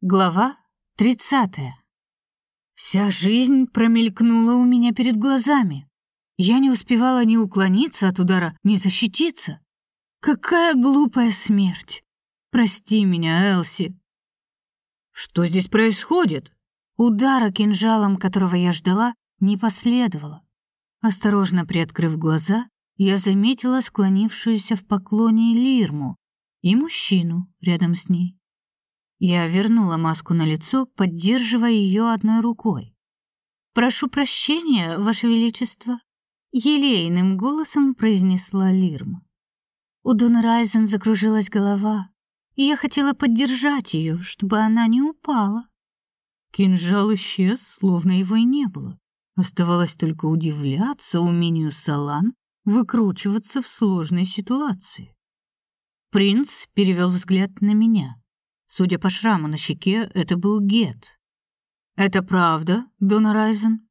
Глава 30. Вся жизнь промелькнула у меня перед глазами. Я не успевала ни уклониться от удара, ни защититься. Какая глупая смерть. Прости меня, Элси. Что здесь происходит? Удара кинжалом, которого я ждала, не последовало. Осторожно приоткрыв глаза, я заметила склонившуюся в поклоне Лирму и мужчину рядом с ней. Я вернула маску на лицо, поддерживая ее одной рукой. Прошу прощения, ваше величество, елейным голосом произнесла Лирма. У Дон закружилась голова, и я хотела поддержать ее, чтобы она не упала. Кинжал исчез, словно его и не было. Оставалось только удивляться умению Салан выкручиваться в сложной ситуации. Принц перевел взгляд на меня. Судя по шраму на щеке, это был Гет. Это правда, Дона Райзен?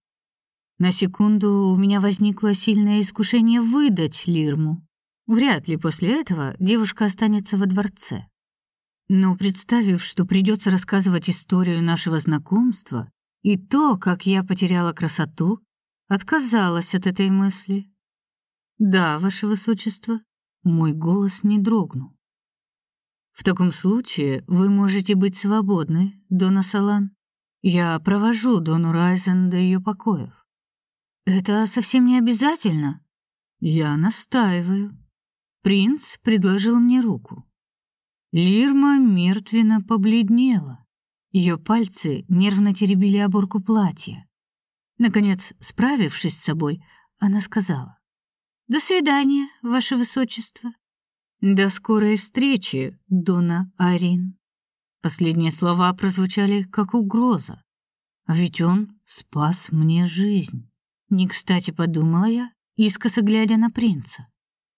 На секунду у меня возникло сильное искушение выдать Лирму. Вряд ли после этого девушка останется во дворце. Но представив, что придется рассказывать историю нашего знакомства и то, как я потеряла красоту, отказалась от этой мысли. Да, ваше высочество, мой голос не дрогнул. В таком случае вы можете быть свободны, Дона Салан. Я провожу Дону Райзен до ее покоев. Это совсем не обязательно. Я настаиваю. Принц предложил мне руку. Лирма мертвенно побледнела. Ее пальцы нервно теребили оборку платья. Наконец, справившись с собой, она сказала: "До свидания, ваше высочество. До скорой встречи, Дона Арин. Последние слова прозвучали как угроза. Ведь он спас мне жизнь. Не кстати подумала я, искоса глядя на принца.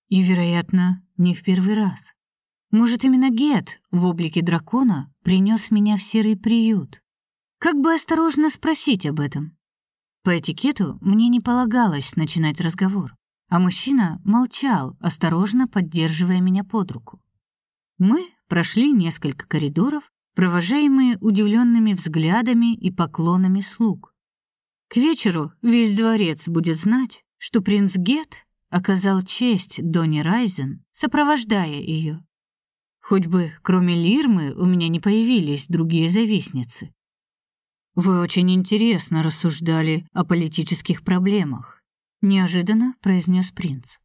И, вероятно, не в первый раз. Может, именно Гет в облике дракона принес меня в серый приют. Как бы осторожно спросить об этом? По этикету мне не полагалось начинать разговор а мужчина молчал, осторожно поддерживая меня под руку. Мы прошли несколько коридоров, провожаемые удивленными взглядами и поклонами слуг. К вечеру весь дворец будет знать, что принц Гет оказал честь Доне Райзен, сопровождая ее. Хоть бы, кроме Лирмы, у меня не появились другие завистницы. Вы очень интересно рассуждали о политических проблемах неожиданно произнес принц.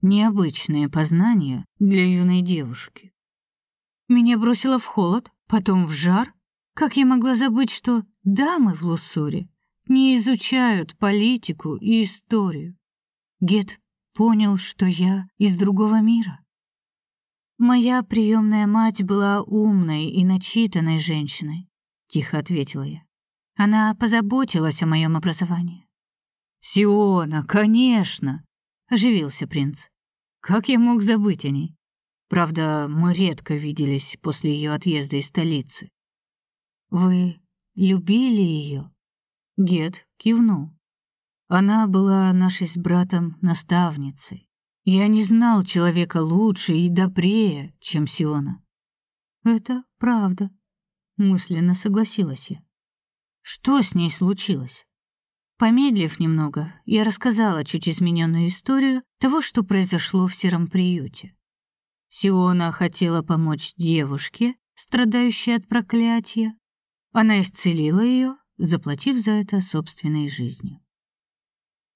Необычное познание для юной девушки. Меня бросило в холод, потом в жар. Как я могла забыть, что дамы в Луссуре не изучают политику и историю? Гет понял, что я из другого мира. Моя приемная мать была умной и начитанной женщиной, тихо ответила я. Она позаботилась о моем образовании. Сиона, конечно, оживился принц. Как я мог забыть о ней? Правда, мы редко виделись после ее отъезда из столицы. Вы любили ее? Гет кивнул. Она была нашей с братом наставницей. Я не знал человека лучше и добрее, чем Сиона. Это правда, мысленно согласилась я. Что с ней случилось? Помедлив немного, я рассказала чуть измененную историю того, что произошло в сером приюте. Сиона хотела помочь девушке, страдающей от проклятия. Она исцелила ее, заплатив за это собственной жизнью.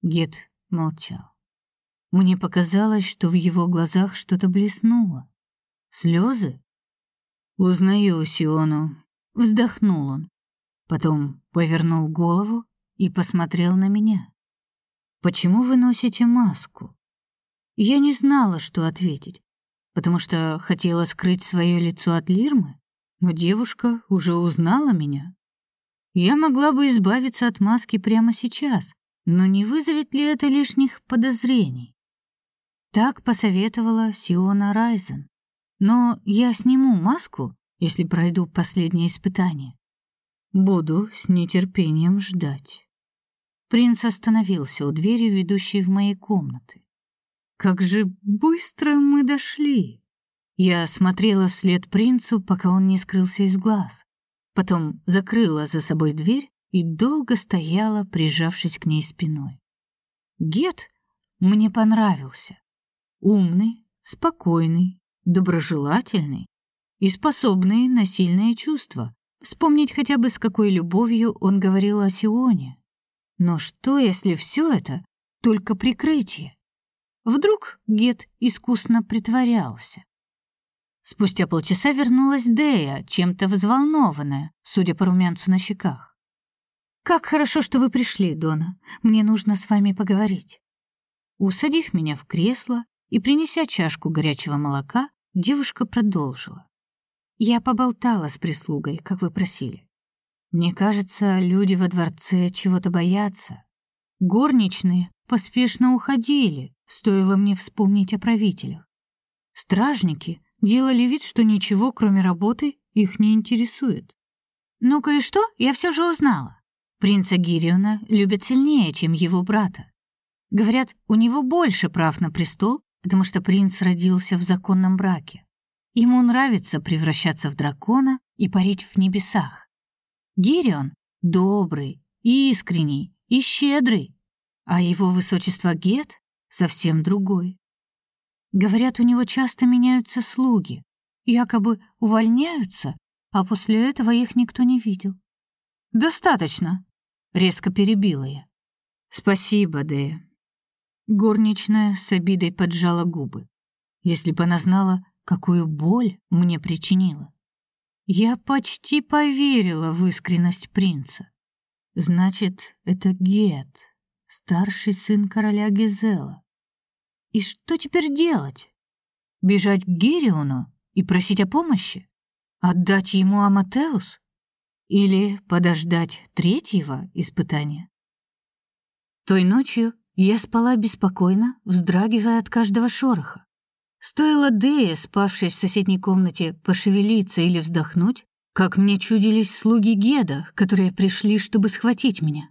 Гет молчал. Мне показалось, что в его глазах что-то блеснуло. Слезы? Узнаю Сиону. Вздохнул он. Потом повернул голову и посмотрел на меня. Почему вы носите маску? Я не знала, что ответить, потому что хотела скрыть свое лицо от Лирмы, но девушка уже узнала меня. Я могла бы избавиться от маски прямо сейчас, но не вызовет ли это лишних подозрений? Так посоветовала Сиона Райзен. Но я сниму маску, если пройду последнее испытание. Буду с нетерпением ждать. Принц остановился у двери, ведущей в мои комнаты. Как же быстро мы дошли. Я смотрела вслед принцу, пока он не скрылся из глаз. Потом закрыла за собой дверь и долго стояла, прижавшись к ней спиной. Гет мне понравился. Умный, спокойный, доброжелательный и способный на сильные чувства. Вспомнить хотя бы, с какой любовью он говорил о Сионе. Но что, если все это только прикрытие? Вдруг Гет искусно притворялся. Спустя полчаса вернулась Дея, чем-то взволнованная, судя по румянцу на щеках. «Как хорошо, что вы пришли, Дона. Мне нужно с вами поговорить». Усадив меня в кресло и принеся чашку горячего молока, девушка продолжила. «Я поболтала с прислугой, как вы просили. Мне кажется, люди во дворце чего-то боятся. Горничные поспешно уходили, стоило мне вспомнить о правителях. Стражники делали вид, что ничего, кроме работы, их не интересует. Но кое-что я все же узнала. Принца Гириона любят сильнее, чем его брата. Говорят, у него больше прав на престол, потому что принц родился в законном браке. Ему нравится превращаться в дракона и парить в небесах. Гирион добрый, искренний и щедрый, а его высочество Гет совсем другой. Говорят, у него часто меняются слуги, якобы увольняются, а после этого их никто не видел. «Достаточно», — резко перебила я. «Спасибо, Дея. Горничная с обидой поджала губы. Если бы она знала, какую боль мне причинила. Я почти поверила в искренность принца. Значит, это Гет, старший сын короля Гизела. И что теперь делать? Бежать к Гириону и просить о помощи? Отдать ему Аматеус? Или подождать третьего испытания? Той ночью я спала беспокойно, вздрагивая от каждого шороха. Стоило Дее, спавшей в соседней комнате, пошевелиться или вздохнуть, как мне чудились слуги Геда, которые пришли, чтобы схватить меня.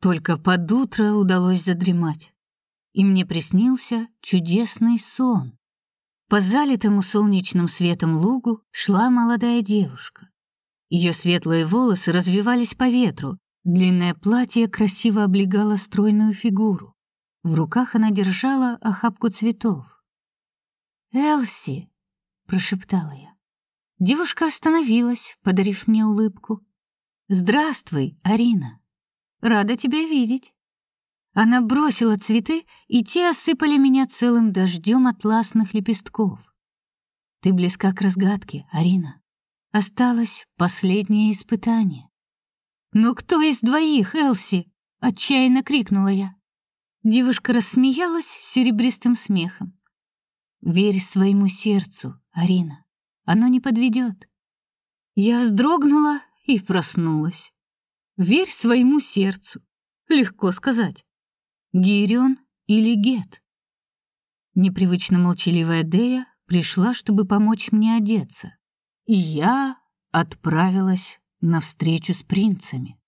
Только под утро удалось задремать, и мне приснился чудесный сон. По залитому солнечным светом лугу шла молодая девушка. Ее светлые волосы развивались по ветру, Длинное платье красиво облегало стройную фигуру. В руках она держала охапку цветов. «Элси!» — прошептала я. Девушка остановилась, подарив мне улыбку. «Здравствуй, Арина! Рада тебя видеть!» Она бросила цветы, и те осыпали меня целым дождем атласных лепестков. «Ты близка к разгадке, Арина. Осталось последнее испытание». «Но кто из двоих, Элси?» — отчаянно крикнула я. Девушка рассмеялась серебристым смехом. «Верь своему сердцу, Арина. Оно не подведет». Я вздрогнула и проснулась. «Верь своему сердцу». Легко сказать. Гирион или Гет? Непривычно молчаливая Дея пришла, чтобы помочь мне одеться. И я отправилась на встречу с принцами.